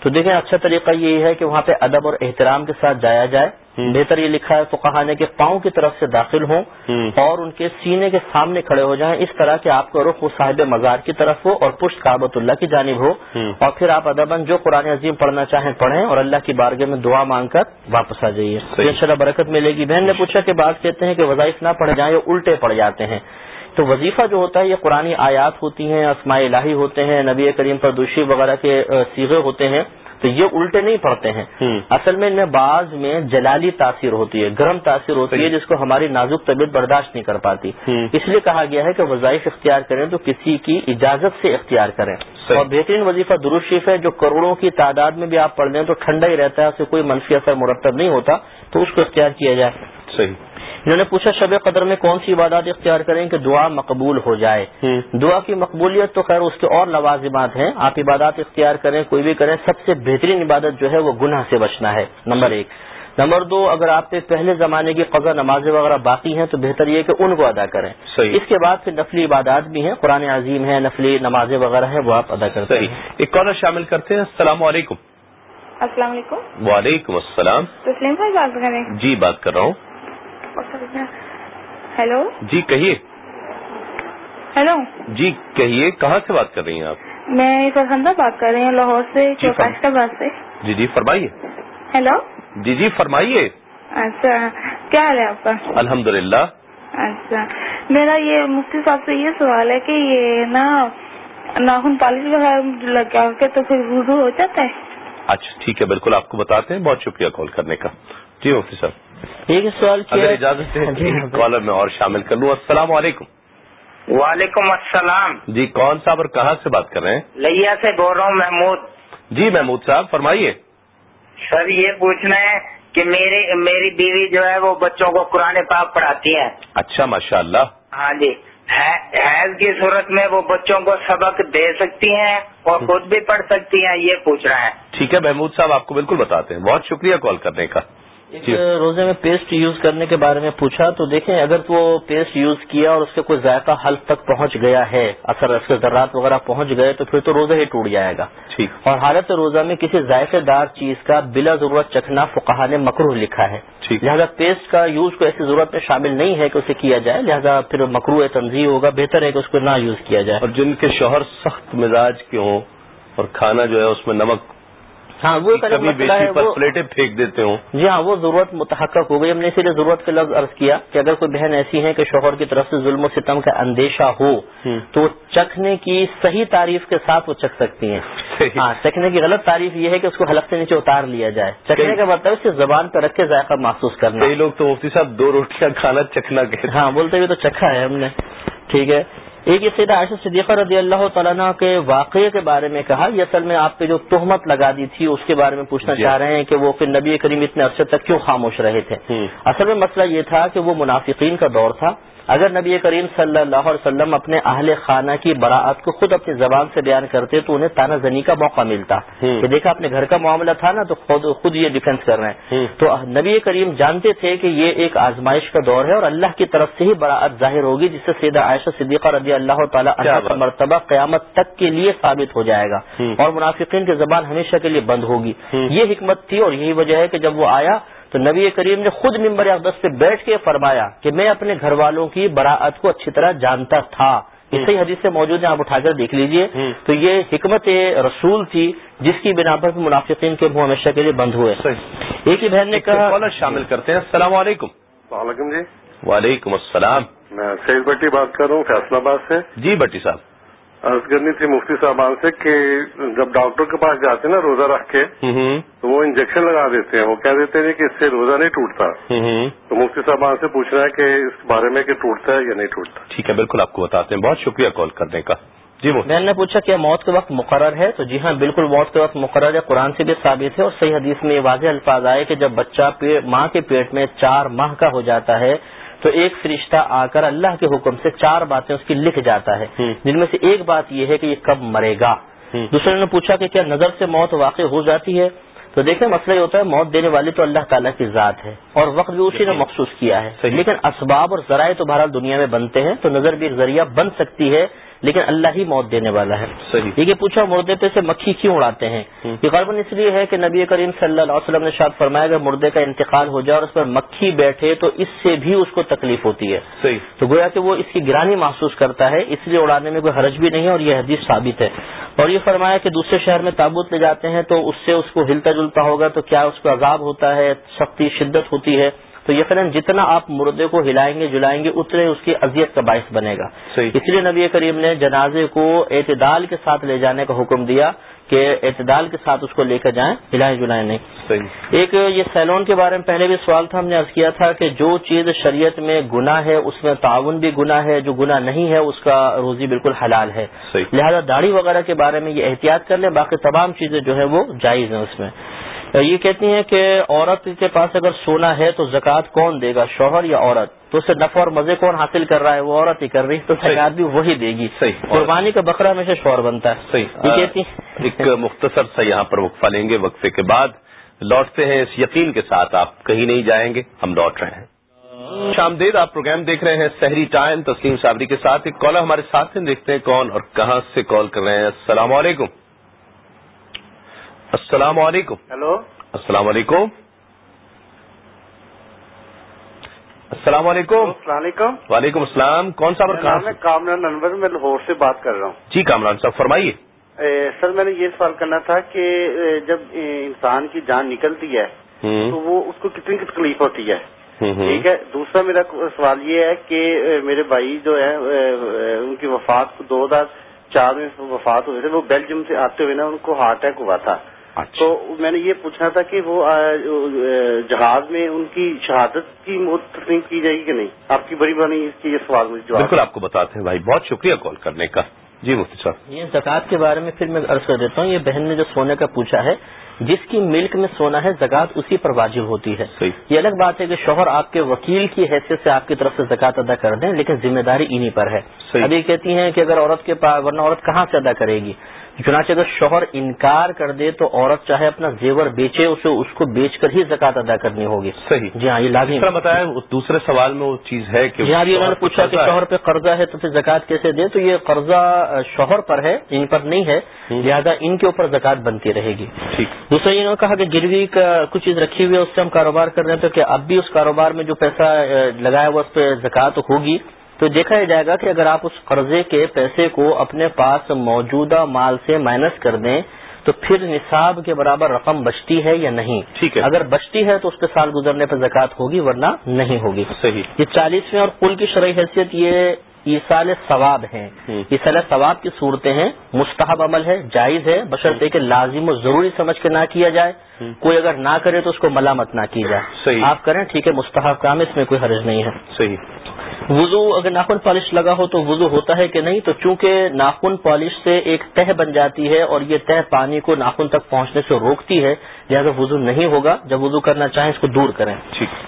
تو دیکھیں اچھا طریقہ یہی ہے کہ وہاں پہ ادب اور احترام کے ساتھ جایا جائے۔ بہتر یہ لکھا ہے تو کہانے کے پاؤں کی طرف سے داخل ہوں اور ان کے سینے کے سامنے کھڑے ہو جائیں اس طرح کہ آپ کا رخ وہ صاحب مزار کی طرف ہو اور پشت کابت اللہ کی جانب ہو۔ اور پھر آپ ادبن جو قرآن عظیم پڑھنا چاہیں پڑھیں اور اللہ کی بارگاہ میں دعا مانگ کر واپس آ جائیے۔ ان شاء اللہ برکت ملے گی۔ بہن نے پوچھا کہ بات کہتے ہیں کہ وظائف نہ پڑھ جائیں یا الٹے پڑ جاتے ہیں۔ تو وظیفہ جو ہوتا ہے یہ قرآن آیات ہوتی ہیں اسماء الہی ہوتے ہیں نبی کریم پر دوشی وغیرہ کے سیغے ہوتے ہیں تو یہ الٹے نہیں پڑتے ہیں۔ اصل میں ان میں بعض میں جلالی تاثیر ہوتی ہے گرم تاثیر ہوتی ہے۔ جس کو ہماری نازک طبیعت برداشت نہیں کر پاتی۔ اس لیے کہا گیا ہے کہ وظائف اختیار کریں تو کسی کی اجازت سے اختیار کریں۔ اور بہترین وظیفہ شریف ہے جو کروڑوں کی تعداد میں بھی آپ پڑھ لیں تو ٹھنڈا ہی رہتا ہے اسے کوئی منفی اثر مرتب نہیں ہوتا تو اس کو اختیار کیا جائے۔ صحیح۔ انہوں نے پوچھا شب قدر میں کون سی عبادات اختیار کریں کہ دعا مقبول ہو جائے؟ دعا کی مقبولیت تو خیر اس کے اور لوازمات ہیں۔ آپ عبادات اختیار کریں کوئی بھی کریں سب سے بہترین عبادت جو ہے وہ گناہ سے بچنا ہے۔ نمبر ایک۔ نمبر دو اگر آپ پہ پہلے زمانے کی قضا نمازیں وغیرہ باقی ہیں تو بہتر یہ کہ ان کو ادا کریں۔ صحیح۔ اس کے بعد پھر نفلی عبادات بھی ہیں۔ قرآن عظیم ہے نفلی نمازیں وغیرہ ہیں وہ آپ ادا کرتے صحیح۔ ہیں ایک کالر شامل کرتے ہیں۔ السلام علیکم۔ السلام علیکم۔ وعلیکم السلام۔ تسلیم بھائی بات کر رہے ہیں۔ جی بات کر رہا ہوں۔ ہیلو جی کہیے۔ ہیلو جی کہیے کہاں سے بات کر رہی ہیں آپ؟ میں فرحندہ بات کر رہی ہوں لاہور سے جی، آباد سے۔ جی جی فرمائیے۔ ہیلو جی جی فرمائیے۔ اچھا کیا حال ہے آپ کا؟ الحمد للہ اچھا۔ میرا یہ مفتی صاحب سے یہ سوال ہے کہ یہ نا ناخن پالش وغیرہ لگا کے تو پھر وضو ہو جاتا ہے؟ اچھا ٹھیک ہے بالکل آپ کو بتاتے ہیں۔ بہت شکریہ کال کرنے کا۔ جی مفتی صاحب۔ ایک سوال کیا اگر اجازت ہے جی، ایک کالر میں اور شامل کر لوں۔ السلام علیکم۔ وعلیکم السلام۔ جی کون صاحب اور کہاں سے بات کر رہے ہیں؟ لیا سے بول رہا ہوں محمود۔ جی محمود صاحب فرمائیے۔ سر یہ پوچھنا ہے کہ میری میری بیوی جو ہے وہ بچوں کو قرآن پاک پڑھاتی ہے۔ اچھا ماشاء اللہ ہاں جی۔ ہے- حیض کی صورت میں وہ بچوں کو سبق دے سکتی ہیں اور خود بھی پڑھ سکتی ہیں یہ پوچھ رہا ہے۔ ٹھیک ہے محمود صاحب آپ کو بالکل بتاتے ہیں۔ بہت شکریہ کال کرنے کا۔ ایک روزے میں پیسٹ یوز کرنے کے بارے میں پوچھا تو دیکھیں اگر وہ پیسٹ یوز کیا اور اس کے کوئی ذائقہ حلق تک پہنچ گیا ہے اثر اس کے ذرات وغیرہ پہنچ گئے تو پھر تو روزہ ہی ٹوٹ جائے گا۔ ٹھیک۔ اور حالت روزہ میں کسی ذائقے دار چیز کا بلا ضرورت چکھنا فقہ نے مکروح لکھا ہے۔ لہذا پیسٹ کا یوز کو ایسی ضرورت میں شامل نہیں ہے کہ اسے کیا جائے لہذا پھر مکرو تنظیم ہوگا بہتر ہے کہ اس کو نہ یوز کیا جائے۔ اور جن کے شوہر سخت مزاج کے ہوں اور کھانا جو ہے اس میں نمک ہاں وہ پلیٹیں پھینک دیتے ہوں۔ جی ہاں وہ ضرورت متحقق ہو گئی۔ ہم نے اسی لیے ضرورت کے لفظ عرض کیا کہ اگر کوئی بہن ایسی ہے کہ شوہر کی طرف سے ظلم و ستم کا اندیشہ ہو تو وہ چکھنے کی صحیح تعریف کے ساتھ وہ چکھ سکتی ہیں۔ ہاں چکھنے کی غلط تعریف یہ ہے کہ اس کو حلق سے نیچے اتار لیا جائے۔ چکھنے کا مطلب اس کی زبان پہ رکھ کے ذائقہ محسوس کرنا۔ کئی لوگ تو مفتی صاحب دو روٹیاں کھانا چکھنا ہاں بولتے ہوئے تو چکھا ہے ہم نے۔ ٹھیک ہے۔ ایک یہ سیدہ عائشہ صدیقہ رضی اللہ تعالیٰ عنہ کے واقعے کے بارے میں کہا یہ اصل میں آپ پہ جو تہمت لگا دی تھی اس کے بارے میں پوچھنا جی۔ چاہ رہے ہیں کہ وہ پھر نبی کریم اتنے عرصے تک کیوں خاموش رہے تھے۔ اصل میں مسئلہ یہ تھا کہ وہ منافقین کا دور تھا اگر نبی کریم صلی اللہ علیہ وسلم اپنے اہل خانہ کی براعت کو خود اپنی زبان سے بیان کرتے تو انہیں تانا زنی کا موقع ملتا۔ کہ دیکھا اپنے گھر کا معاملہ تھا نا تو خود خود یہ ڈیفینس کر رہے ہیں۔ تو نبی کریم جانتے تھے کہ یہ ایک آزمائش کا دور ہے اور اللہ کی طرف سے ہی براعت ظاہر ہوگی جس سے سیدہ عائشہ صدیقہ رضی اللہ تعالیٰ عنہ کا؟ مرتبہ قیامت تک کے لیے ثابت ہو جائے گا۔ اور منافقین کی زبان ہمیشہ کے لیے بند ہوگی۔ یہ حکمت تھی اور یہی وجہ ہے کہ جب وہ آیا تو نبی کریم نے خود ممبر اقدس پہ بیٹھ کے فرمایا کہ میں اپنے گھر والوں کی براعت کو اچھی طرح جانتا تھا۔ اس سے حدیث سے موجود ہے آپ اٹھا کر دیکھ لیجیے۔ تو یہ حکمت رسول تھی جس کی بنا پر منافقین کے منہ ہمیشہ کے لیے بند ہوئے۔ ایک ہی بہن نے کہا کالر شامل کرتے ہیں۔ السلام علیکم۔ وعلیکم جی۔ وعلیکم السلام۔ میں سیل بٹی بات کر رہا ہوں فیصلہ آباد سے۔ جی بٹی صاحب۔ عرض کرنی تھی مفتی صاحبان سے کہ جب ڈاکٹر کے پاس جاتے ہیں نا روزہ رکھ کے تو وہ انجیکشن لگا دیتے ہیں۔ وہ کہہ دیتے ہیں کہ اس سے روزہ نہیں ٹوٹتا۔ تو مفتی صاحبان سے پوچھنا ہے کہ اس بارے میں کہ ٹوٹتا ہے یا نہیں ٹوٹتا۔ ٹھیک ہے بالکل آپ کو بتاتے ہیں۔ بہت شکریہ کال کرنے کا۔ جی میں نے پوچھا کہ موت کے وقت مقرر ہے؟ تو جی ہاں بالکل موت کے وقت مقرر ہے۔ قرآن سے بھی ثابت ہے اور صحیح حدیث میں یہ واضح الفاظ آئے کہ جب بچہ ماں کے پیٹ میں چار ماہ کا ہو جاتا ہے تو ایک فرشتہ آ کر اللہ کے حکم سے چار باتیں اس کی لکھ جاتا ہے۔ جن میں سے ایک بات یہ ہے کہ یہ کب مرے گا۔ دوسرے نے پوچھا کہ کیا نظر سے موت واقع ہو جاتی ہے تو دیکھیں مسئلہ یہ ہوتا ہے موت دینے والی تو اللہ تعالیٰ کی ذات ہے اور وقت بھی اسی نے مخصوص کیا ہے۔ لیکن اسباب اور ذرائع تو بہرحال دنیا میں بنتے ہیں تو نظر بھی ایک ذریعہ بن سکتی ہے لیکن اللہ ہی موت دینے والا ہے۔ صحیح۔ یہ پوچھا مردے پہ سے مکھی کیوں اڑاتے ہیں۔ یہ غالباً اس لیے ہے کہ نبی کریم صلی اللہ علیہ وسلم نے شاید فرمایا کہ مردے کا انتقال ہو جائے اور اس پر مکھی بیٹھے تو اس سے بھی اس کو تکلیف ہوتی ہے۔ صحیح۔ تو گویا کہ وہ اس کی گرانی محسوس کرتا ہے اس لیے اڑانے میں کوئی حرج بھی نہیں ہے اور یہ حدیث ثابت ہے۔ اور یہ فرمایا کہ دوسرے شہر میں تابوت لے جاتے ہیں تو اس سے اس کو ہلتا جلتا ہوگا تو کیا اس کو عذاب ہوتا ہے؟ سختی شدت ہوتی ہے۔ تو یقیناً جتنا آپ مردے کو ہلائیں گے جلائیں گے اتنے اس کی اذیت کا باعث بنے گا۔ اس لیے نبی کریم نے جنازے کو اعتدال کے ساتھ لے جانے کا حکم دیا کہ اعتدال کے ساتھ اس کو لے کر جائیں ہلائیں جلائیں نہیں۔ صحیح۔ ایک یہ سیلون کے بارے میں پہلے بھی سوال تھا ہم نے عرض کیا تھا کہ جو چیز شریعت میں گناہ ہے اس میں تعاون بھی گناہ ہے جو گناہ نہیں ہے اس کا روزی بالکل حلال ہے۔ صحیح۔ لہذا داڑھی وغیرہ کے بارے میں یہ احتیاط کر لیں باقی تمام چیزیں جو ہے وہ جائز ہیں اس میں۔ یہ کہتی ہیں کہ عورت کے پاس اگر سونا ہے تو زکوٰۃ کون دے گا شوہر یا عورت؟ تو اسے نفع اور مزے کون حاصل کر رہا ہے؟ وہ عورت ہی کر رہی تو۔ زکوٰۃ بھی وہی دے گی۔ صحیح۔ قربانی کا بکرا ہمیشہ شوہر بنتا ہے۔ صحیح۔ یہ کہتی ایک مختصر سا یہاں پر وقفہ لیں گے۔ وقفے کے بعد لوٹتے ہیں۔ اس یقین کے ساتھ آپ کہیں نہیں جائیں گے ہم لوٹ رہے ہیں۔ شام دید آپ پروگرام دیکھ رہے ہیں سحری ٹائم تسلیم صابری کے ساتھ ایک کالر ہمارے ساتھ ہیں۔ دیکھتے ہیں کون اور کہاں سے کال کر رہے ہیں۔ السلام علیکم۔ السلام علیکم۔ ہیلو السلام علیکم۔ السلام علیکم۔ السلام علیکم۔ وعلیکم السلام کون سا کہاں میں کامران انور میں لاہور سے بات کر رہا ہوں۔ جی کامران صاحب فرمائیے۔ سر میں نے یہ سوال کرنا تھا کہ جب انسان کی جان نکلتی ہے تو وہ اس کو کتنی تکلیف ہوتی ہے؟ ٹھیک ہے دوسرا میرا سوال یہ ہے کہ میرے بھائی جو ہے ان کی وفات دو ہزار چار میں وفات ہوئے تھے وہ بیلجیم سے آتے ہوئے نا ان کو ہارٹ اٹیک ہوا تھا۔ تو میں نے یہ پوچھنا تھا کہ وہ جہاز میں ان کی شہادت کی موت تسلیم کی جائے گی کہ نہیں؟ آپ کی بڑی بڑی اس کی یہ سوال مجھے جواب بالکل آپ کو بتاتے ہیں بھائی بہت شکریہ کال کرنے کا۔ جی مفتی صاحب۔ یہ زکوٰۃ کے بارے میں پھر میں عرض کر دیتا ہوں۔ یہ بہن نے جو سونے کا پوچھا ہے جس کی ملک میں سونا ہے زکوٰۃ اسی پر واجب ہوتی ہے۔ یہ الگ بات ہے کہ شوہر آپ کے وکیل کی حیثیت سے آپ کی طرف سے زکوٰۃ ادا کر دیں لیکن ذمہ داری انہی پر ہے۔ ابھی کہتی ہیں کہ اگر عورت کے پاس ورنہ عورت کہاں سے ادا کرے گی؟ چنانچہ اگر شوہر انکار کر دے تو عورت چاہے اپنا زیور بیچے اسے اس کو بیچ کر ہی زکات ادا کرنی ہوگی۔ صحیح۔ جی ہاں یہ لازمی بتایا دوسرے سوال میں وہ چیز ہے کہ جی ہاں انہوں نے پوچھا کہ شوہر پہ قرضہ ہے تو پھر زکات کیسے دے؟ تو یہ قرضہ شوہر پر ہے ان پر نہیں ہے۔ لہٰذا ان کے اوپر زکات بنتی رہے گی۔ دوسرا انہوں نے کہا کہ گروی کا کچھ چیز رکھی ہوئی ہے اس سے ہم کاروبار کر رہے ہیں تو کہ اب بھی اس کاروبار میں جو پیسہ لگایا ہوا اس پہ زکات ہوگی۔ تو دیکھا جائے گا کہ اگر آپ اس قرضے کے پیسے کو اپنے پاس موجودہ مال سے مائنس کر دیں تو پھر نصاب کے برابر رقم بچتی ہے یا نہیں؟ ٹھیک ہے۔ اگر بچتی ہے تو اس پہ سال گزرنے پہ زکات ہوگی ورنہ نہیں ہوگی۔ صحیح۔ یہ چالیسویں اور کل کی شرعی حیثیت یہ ایسال ثواب ہیں۔ ایسال ثواب کی صورتیں ہیں مستحب عمل ہے جائز ہے بشرطے کہ لازم و ضروری سمجھ کے نہ کیا جائے۔ کوئی اگر نہ کرے تو اس کو ملامت نہ کی جائے۔ صحیح۔ آپ کریں ٹھیک ہے مستحب کام اس میں کوئی حرج نہیں ہے۔ صحیح۔ وضو اگر ناخن پالش لگا ہو تو وضو ہوتا ہے کہ نہیں؟ تو چونکہ ناخن پالش سے ایک تہ بن جاتی ہے اور یہ تہ پانی کو ناخن تک پہنچنے سے روکتی ہے لہٰذا وضو نہیں ہوگا جب وضو کرنا چاہیں اس کو دور کریں۔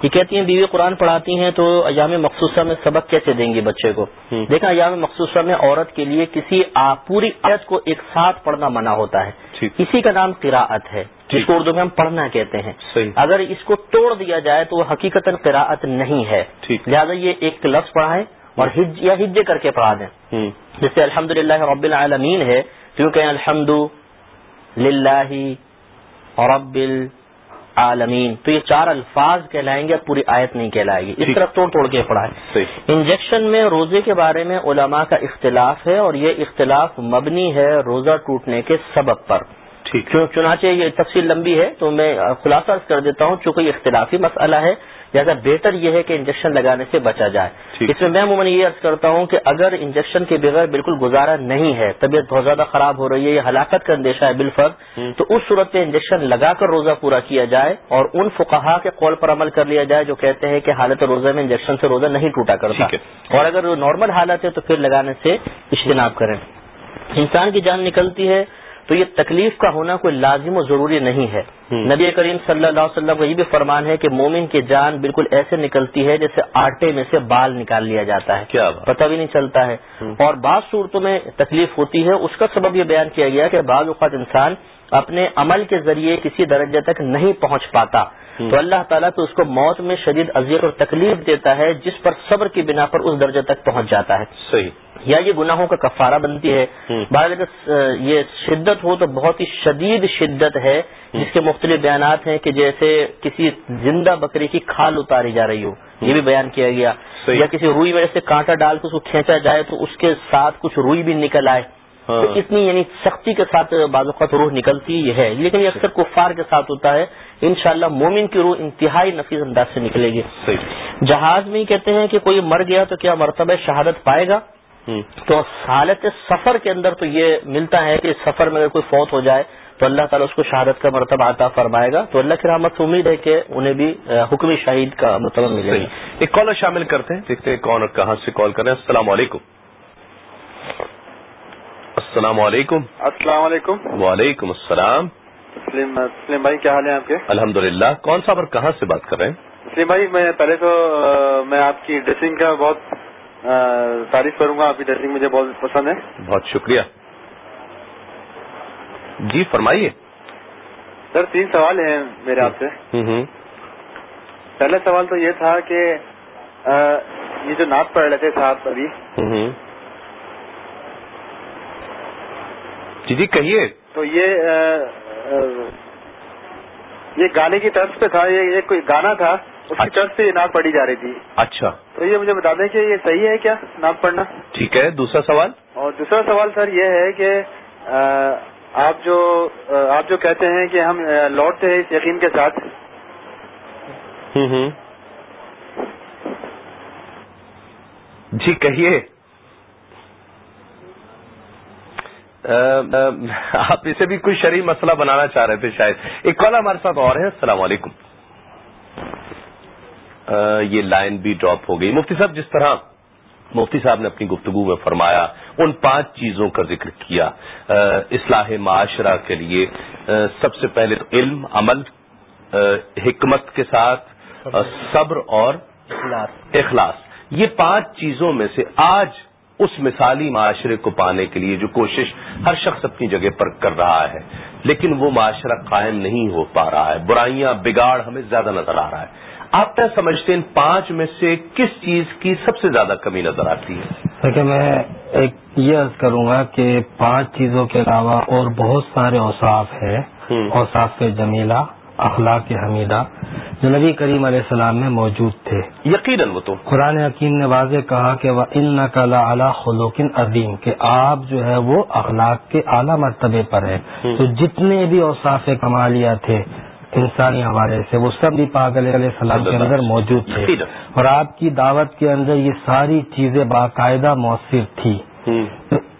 یہ کہتی ہیں بیوی قرآن پڑھاتی ہیں تو ایام مخصوصہ میں سبق کیسے دیں گی بچے کو؟ دیکھا ایام مخصوصہ میں عورت کے لیے کسی پوری عورت کو ایک ساتھ پڑھنا منع ہوتا ہے۔ اسی کا نام قراءت ہے۔ جس کو اردو میں ہم پڑھنا کہتے ہیں۔ اگر اس کو توڑ دیا جائے تو وہ حقیقت قراءت نہیں ہے۔ لہٰذا یہ ایک لفظ پڑھائیں اور ہج یا ہجے کر کے پڑھا دیں۔ جیسے الحمد رب العالمین ہے کیونکہ الحمد للہ رب العالمین تو یہ چار الفاظ کہلائیں گے پوری آیت نہیں کہلائے گی۔ اس طرح توڑ توڑ کے پڑھائے انجیکشن میں روزے کے بارے میں علماء کا اختلاف ہے اور یہ اختلاف مبنی ہے روزہ ٹوٹنے کے سبب پر۔ چنانچہ یہ تفصیل لمبی ہے تو میں خلاصہ کر دیتا ہوں چونکہ یہ اختلافی مسئلہ ہے لہٰذا بہتر یہ ہے کہ انجیکشن لگانے سے بچا جائے۔ اس میں میں عموماً یہ عرض کرتا ہوں کہ اگر انجیکشن کے بغیر بالکل گزارا نہیں ہے طبیعت بہت زیادہ خراب ہو رہی ہے یہ ہلاکت کا اندیشہ ہے بالفرد تو اس صورت میں انجیکشن لگا کر روزہ پورا کیا جائے اور ان فقہا کے قول پر عمل کر لیا جائے جو کہتے ہیں کہ حالت روزہ میں انجیکشن سے روزہ نہیں ٹوٹا کرتا۔ اور اگر نارمل حالت ہے تو پھر لگانے سے اجتناب کریں۔ انسان کی جان نکلتی ہے تو یہ تکلیف کا ہونا کوئی لازم و ضروری نہیں ہے۔ نبی کریم صلی اللہ علیہ وسلم کا یہ بھی فرمان ہے کہ مومن کی جان بالکل ایسے نکلتی ہے جیسے آٹے میں سے بال نکال لیا جاتا ہے۔ کیا پتہ بھی نہیں چلتا ہے۔ اور بعض صورتوں میں تکلیف ہوتی ہے۔ اس کا سبب یہ بیان کیا گیا کہ بعض اوقات انسان اپنے عمل کے ذریعے کسی درجے تک نہیں پہنچ پاتا۔ تو اللہ تعالیٰ تو اس کو موت میں شدید اذیت اور تکلیف دیتا ہے جس پر صبر کی بنا پر اس درجے تک پہنچ جاتا ہے۔ صحیح۔ یا یہ گناہوں کا کفارہ بنتی ہے؟ بعض اگر یہ شدت ہو تو بہت ہی شدید شدت ہے۔ جس کے مختلف بیانات ہیں کہ جیسے کسی زندہ بکری کی کھال اتاری جا رہی ہو۔ یہ بھی بیان کیا گیا۔ یا کسی روئی میں سے کانٹا ڈال کے اس کو کھینچا جائے تو اس کے ساتھ کچھ روئی بھی نکل آئے۔ تو اتنی یعنی سختی کے ساتھ بعض اوقات روح نکلتی ہے۔ لیکن یہ اکثر کفار کے ساتھ ہوتا ہے۔ انشاءاللہ مومن کی روح انتہائی نفیس انداز سے نکلے گی۔ جہاز میں کہتے ہیں کہ کوئی مر گیا تو کیا مرتبہ شہادت پائے گا؟ تو حالت سفر کے اندر تو یہ ملتا ہے کہ سفر میں اگر کوئی فوت ہو جائے تو اللہ تعالیٰ اس کو شہادت کا مرتبہ عطا فرمائے گا۔ تو اللہ کی رحمت سے امید ہے کہ انہیں بھی حکمی شہید کا مرتبہ ملے گا۔ ایک کالر شامل کرتے ہیں۔ دیکھتے ہیں کون اور کہاں سے کال کر رہے ہیں۔ السلام علیکم۔ السلام علیکم۔ السلام علیکم۔ وعلیکم السلام۔ تسلیم بھائی کیا حال ہے آپ کے؟ الحمد للہ کون سا پر کہاں سے بات کر رہے ہیں؟ تسلیم بھائی میں پہلے تو میں آپ کی ڈریسنگ کا بہت تعریف کروں گا آپ کی ڈریسنگ مجھے بہت پسند ہے۔ بہت شکریہ۔ جی فرمائیے۔ سر تین سوال ہیں میرے آپ سے۔ پہلا سوال تو یہ تھا کہ یہ جو نعت پڑھ رہے تھے صاحب ابھی۔ جی جی کہیے۔ تو یہ یہ گانے کی طرز پہ تھا یہ کوئی گانا تھا۔ اس کی طرف سے یہ نعت پڑھی جا رہی تھی۔ اچھا. تو یہ مجھے بتا دیں کہ یہ صحیح ہے کیا نعت پڑھنا؟ ٹھیک ہے دوسرا سوال؟ اور دوسرا سوال سر یہ ہے کہ آپ جو آپ جو کہتے ہیں کہ ہم لوٹتے ہیں اس یقین کے ساتھ۔ جی کہیے۔ آپ اسے بھی کوئی شرعی مسئلہ بنانا چاہ رہے تھے شاید۔ ایک کال ہمارے ساتھ اور ہے۔ السلام علیکم۔ یہ لائن بھی ڈراپ ہو گئی۔ مفتی صاحب جس طرح مفتی صاحب نے اپنی گفتگو میں فرمایا ان پانچ چیزوں کا ذکر کیا۔ اصلاح معاشرہ کے لیے سب سے پہلے تو علم عمل حکمت کے ساتھ صبر اور اخلاص۔ یہ پانچ چیزوں میں سے آج اس مثالی معاشرے کو پانے کے لیے جو کوشش ہر شخص اپنی جگہ پر کر رہا ہے لیکن وہ معاشرہ قائم نہیں ہو پا رہا ہے۔ برائیاں بگاڑ ہمیں زیادہ نظر آ رہا ہے۔ آپ کیا سمجھتے ہیں ان پانچ میں سے کس چیز کی سب سے زیادہ کمی نظر آتی ہے؟ دیکھیں میں ایک یہ عرض کروں گا کہ پانچ چیزوں کے علاوہ اور بہت سارے اوصاف ہیں۔ اوصاف جمیلہ اخلاق حمیدہ جو نبی کریم علیہ السلام میں موجود تھے۔ یقیناً وہ تو۔ قرآن حکیم نے واضح کہا کہ وہ ان نقل اعلیٰ خلوقن عظیم کہ آپ جو ہے وہ اخلاق کے اعلیٰ مرتبے پر ہیں۔ تو جتنے بھی اوصاف کمالیہ تھے انسانی حوالے سے وہ سب بھی پاک علیہ السلام کے اندر موجود تھے۔ اور آپ کی دعوت کے اندر یہ ساری چیزیں باقاعدہ مؤثر تھی۔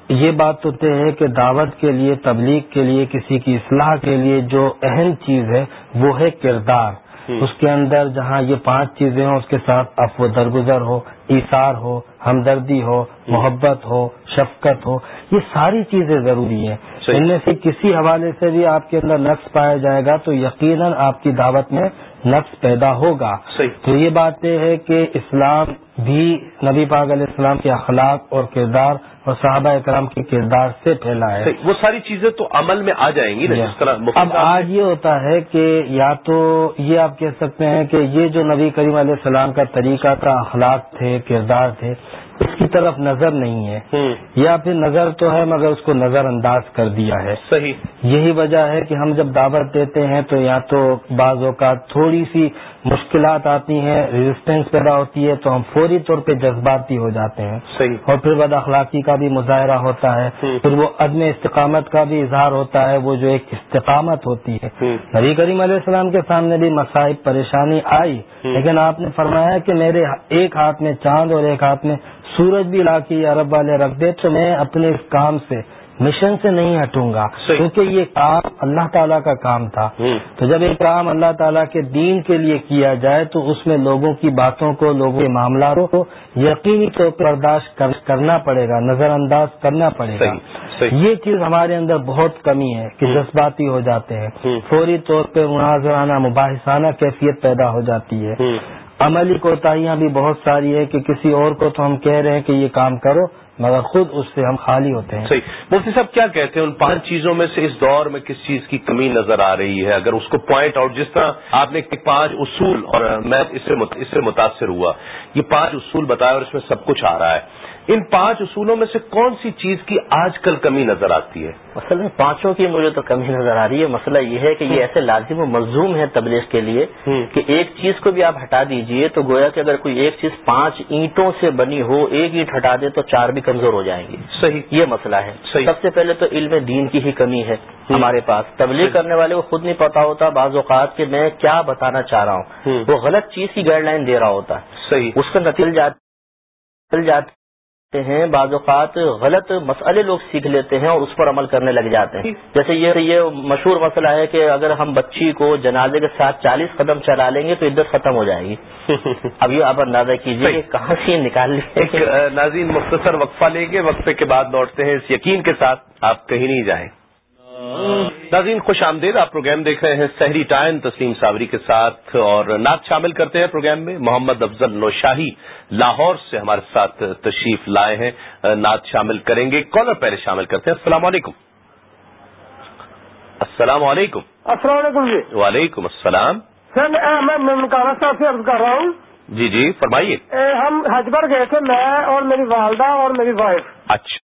یہ بات تو طے ہے کہ دعوت کے لیے تبلیغ کے لیے کسی کی اصلاح کے لیے جو اہم چیز ہے وہ ہے کردار۔ اس کے اندر جہاں یہ پانچ چیزیں ہوں اس کے ساتھ افو درگزر ہو ایثار ہو ہمدردی ہو محبت ہو شفقت ہو یہ ساری چیزیں ضروری ہیں۔ ان میں سے کسی حوالے سے بھی آپ کے اندر نقص پایا جائے گا تو یقیناً آپ کی دعوت میں نقص پیدا ہوگا۔ تو یہ بات یہ ہے کہ اسلام بھی نبی پاک علیہ السلام کے اخلاق اور کردار اور صحابہ اکرام کے کردار سے پھیلا ہے۔ وہ ساری چیزیں تو عمل میں آ جائیں گی نا جس طرح اب آج یہ ہوتا ہے کہ یا تو یہ آپ کہہ سکتے ہیں کہ یہ جو نبی کریم علیہ السلام کا طریقہ کا اخلاق تھے کردار تھے اس کی طرف نظر نہیں ہے یا پھر نظر تو ہے مگر اس کو نظر انداز کر دیا ہے۔ صحیح۔ یہی وجہ ہے کہ ہم جب دعوت دیتے ہیں تو یا تو بعض اوقات تھوڑی سی مشکلات آتی ہیں ریزسٹینس پیدا ہوتی ہے تو ہم فوری طور پہ جذباتی ہو جاتے ہیں۔ صحیح۔ اور پھر بد اخلاقی کا بھی مظاہرہ ہوتا ہے۔ پھر وہ عدم استقامت کا بھی اظہار ہوتا ہے وہ جو ایک استقامت ہوتی ہے۔ نبی کریم علیہ السلام کے سامنے بھی مسائب پریشانی آئی۔ لیکن آپ نے فرمایا کہ میرے ایک ہاتھ میں چاند اور ایک ہاتھ میں سورج بھی لا کے عرب والے رکھ دے تو میں اپنے اس کام سے مشن سے نہیں ہٹوں گا۔ کیونکہ یہ کام اللہ تعالیٰ کا کام تھا۔ تو جب ایک کام اللہ تعالیٰ کے دین کے لیے کیا جائے تو اس میں لوگوں کی باتوں کو لوگوں کے معاملات کو یقینی طور پر برداشت کرنا پڑے گا نظر انداز کرنا پڑے گا۔ یہ چیز ہمارے اندر بہت کمی ہے کہ جذباتی ہو جاتے ہیں۔ فوری طور پہ مناظرانہ مباحثانہ کیفیت پیدا ہو جاتی ہے۔ عملی کوتاہیاں بھی بہت ساری ہے کہ کسی اور کو تو ہم کہہ رہے ہیں کہ یہ کام کرو مگر خود اس سے ہم خالی ہوتے ہیں۔ صحیح۔ مفتی صاحب، کیا کہتے ہیں ان پانچ چیزوں میں سے اس دور میں کس چیز کی کمی نظر آ رہی ہے؟ اگر اس کو پوائنٹ آؤٹ جس طرح آپ نے پانچ اصول، اور میں اس سے متاثر ہوا۔ یہ پانچ اصول بتایا اور اس میں سب کچھ آ رہا ہے۔ ان پانچ اصولوں میں سے کون سی چیز کی آج کل کمی نظر آتی ہے؟ اصل میں پانچوں کی مجھے تو کمی نظر آ رہی ہے۔ مسئلہ یہ ہے کہ یہ ایسے لازم و ملزوم ہے تبلیغ کے لیے کہ ایک چیز کو بھی آپ ہٹا دیجیے تو گویا کہ اگر کوئی ایک چیز پانچ اینٹوں سے بنی ہو ایک اینٹ ہٹا دے تو چار بھی کمزور ہو جائیں گی صحیح۔ یہ مسئلہ ہے۔ سب سے پہلے تو علم دین کی ہی کمی ہے ہمارے پاس۔ تبلیغ کرنے والے کو خود نہیں پتا ہوتا بعض اوقات کہ میں کیا بتانا چاہ رہا ہوں۔ وہ غلط چیز کی گائیڈ لائن دے رہا ہوتا۔ ہے صحیح۔ اس کا نتیجہ ہیں بعض اوقات غلط مسئلے لوگ سیکھ لیتے ہیں اور اس پر عمل کرنے لگ جاتے ہیں۔ جیسے یہ یہ مشہور مسئلہ ہے کہ اگر ہم بچی کو جنازے کے ساتھ چالیس قدم چلا لیں گے تو عدت ختم ہو جائے گی۔ اب یہ آپ اندازہ کیجیے کہ کہاں سے نکال لیں۔ ناظرین مختصر وقفہ لیں گے وقفے کے بعد لوٹتے ہیں اس یقین کے ساتھ آپ کہیں نہیں جائیں۔ ناظرین خوش آمدید آپ پروگرام دیکھ رہے ہیں سحری ٹائم تسلیم صابری کے ساتھ اور نعت شامل کرتے ہیں پروگرام میں۔ محمد افضل نوشاہی لاہور سے ہمارے ساتھ تشریف لائے ہیں۔ نعت شامل کریں گے۔ کالر پہلے شامل کرتے ہیں۔ السلام علیکم۔ السلام علیکم۔ السلام علیکم جی۔ وعلیکم السلام۔ سر میں صاحب سے عرض کر رہا ہوں۔ جی جی فرمائیے۔ ہم حج پر گئے تھے میں اور میری والدہ اور میری وائف اچھا۔